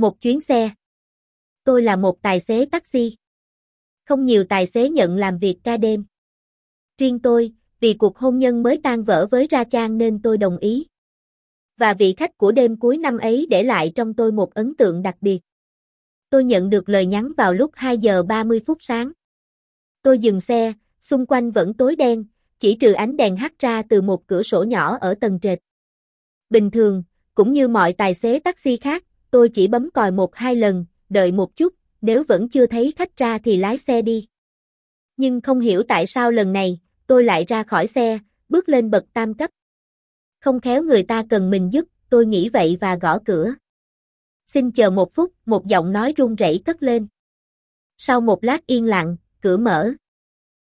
Một chuyến xe. Tôi là một tài xế taxi. Không nhiều tài xế nhận làm việc ca đêm. Riêng tôi, vì cuộc hôn nhân mới tan vỡ với Ra Chang nên tôi đồng ý. Và vị khách của đêm cuối năm ấy để lại trong tôi một ấn tượng đặc biệt. Tôi nhận được lời nhắn vào lúc 2 giờ 30 phút sáng. Tôi dừng xe, xung quanh vẫn tối đen, chỉ trừ ánh đèn hắt ra từ một cửa sổ nhỏ ở tầng trệt. Bình thường, cũng như mọi tài xế taxi khác, tôi chỉ bấm còi một hai lần, đợi một chút, nếu vẫn chưa thấy khách ra thì lái xe đi. Nhưng không hiểu tại sao lần này, tôi lại ra khỏi xe, bước lên bậc tam cấp. Không khéo người ta cần mình giúp, tôi nghĩ vậy và gõ cửa. Xin chờ một phút, một giọng nói run rẩy cất lên. Sau một lát yên lặng, cửa mở.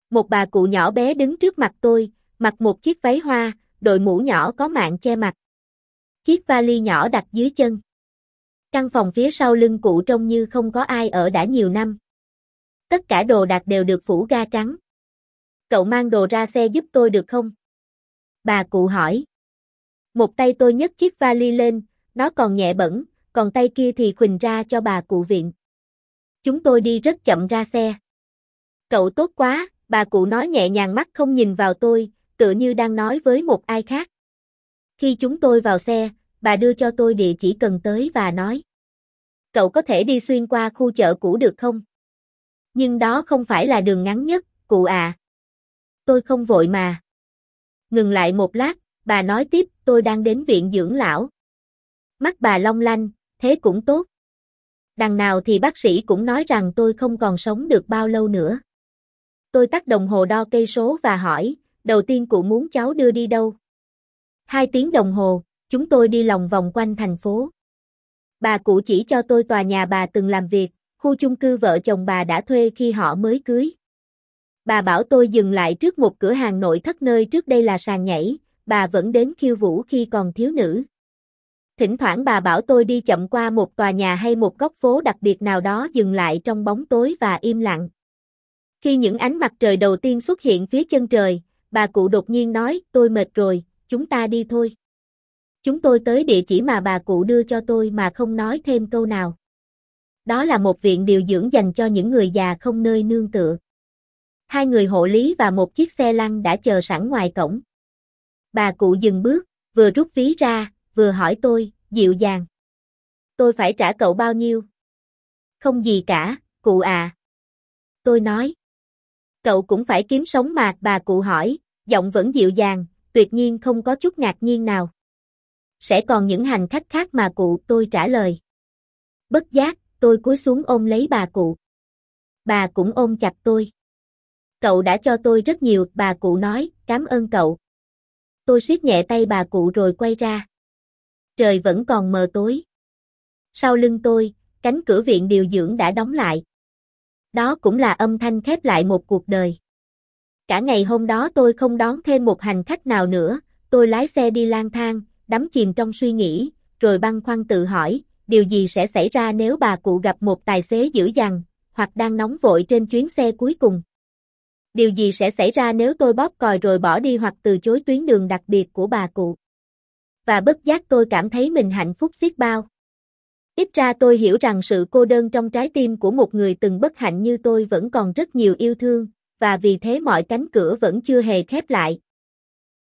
Một bà cụ nhỏ bé đứng trước mặt tôi, mặc một chiếc váy hoa, đội mũ nhỏ có mạng che mặt. Chiếc vali nhỏ đặt dưới chân. Căn phòng phía sau lưng cụ trông như không có ai ở đã nhiều năm. Tất cả đồ đạc đều được phủ ga trắng. Cậu mang đồ ra xe giúp tôi được không? Bà cụ hỏi. Một tay tôi nhấc chiếc vali lên, nó còn nhẹ bẩn, còn tay kia thì khuỳnh ra cho bà cụ viện. Chúng tôi đi rất chậm ra xe. Cậu tốt quá, bà cụ nói nhẹ nhàng mắt không nhìn vào tôi, tựa như đang nói với một ai khác. Khi chúng tôi vào xe, bà đưa cho tôi địa chỉ cần tới và nói. Cậu có thể đi xuyên qua khu chợ cũ được không? Nhưng đó không phải là đường ngắn nhất, cụ à. Tôi không vội mà. Ngừng lại một lát, bà nói tiếp, tôi đang đến viện dưỡng lão. Mắt bà long lanh, thế cũng tốt. Đằng nào thì bác sĩ cũng nói rằng tôi không còn sống được bao lâu nữa. Tôi tắt đồng hồ đo cây số và hỏi, đầu tiên cụ muốn cháu đưa đi đâu? Hai tiếng đồng hồ, chúng tôi đi lòng vòng quanh thành phố. Bà cụ chỉ cho tôi tòa nhà bà từng làm việc, khu chung cư vợ chồng bà đã thuê khi họ mới cưới. Bà bảo tôi dừng lại trước một cửa hàng nội thất nơi trước đây là sàn nhảy, bà vẫn đến khiêu vũ khi còn thiếu nữ. Thỉnh thoảng bà bảo tôi đi chậm qua một tòa nhà hay một góc phố đặc biệt nào đó dừng lại trong bóng tối và im lặng. Khi những ánh mặt trời đầu tiên xuất hiện phía chân trời, bà cụ đột nhiên nói, tôi mệt rồi, chúng ta đi thôi. Chúng tôi tới địa chỉ mà bà cụ đưa cho tôi mà không nói thêm câu nào. Đó là một viện điều dưỡng dành cho những người già không nơi nương tựa. Hai người hộ lý và một chiếc xe lăn đã chờ sẵn ngoài cổng. Bà cụ dừng bước, vừa rút ví ra, vừa hỏi tôi, dịu dàng. Tôi phải trả cậu bao nhiêu? Không gì cả, cụ à. Tôi nói. Cậu cũng phải kiếm sống mà, bà cụ hỏi, giọng vẫn dịu dàng, tuyệt nhiên không có chút ngạc nhiên nào. Sẽ còn những hành khách khác mà cụ, tôi trả lời. Bất giác, tôi cúi xuống ôm lấy bà cụ. Bà cũng ôm chặt tôi. Cậu đã cho tôi rất nhiều, bà cụ nói, cảm ơn cậu. Tôi siết nhẹ tay bà cụ rồi quay ra. Trời vẫn còn mờ tối. Sau lưng tôi, cánh cửa viện điều dưỡng đã đóng lại. Đó cũng là âm thanh khép lại một cuộc đời. Cả ngày hôm đó tôi không đón thêm một hành khách nào nữa, tôi lái xe đi lang thang, đắm chìm trong suy nghĩ, rồi băn khoăn tự hỏi, điều gì sẽ xảy ra nếu bà cụ gặp một tài xế dữ dằn, hoặc đang nóng vội trên chuyến xe cuối cùng. Điều gì sẽ xảy ra nếu tôi bóp còi rồi bỏ đi hoặc từ chối tuyến đường đặc biệt của bà cụ? Và bất giác tôi cảm thấy mình hạnh phúc xiết bao. Ít ra tôi hiểu rằng sự cô đơn trong trái tim của một người từng bất hạnh như tôi vẫn còn rất nhiều yêu thương, và vì thế mọi cánh cửa vẫn chưa hề khép lại,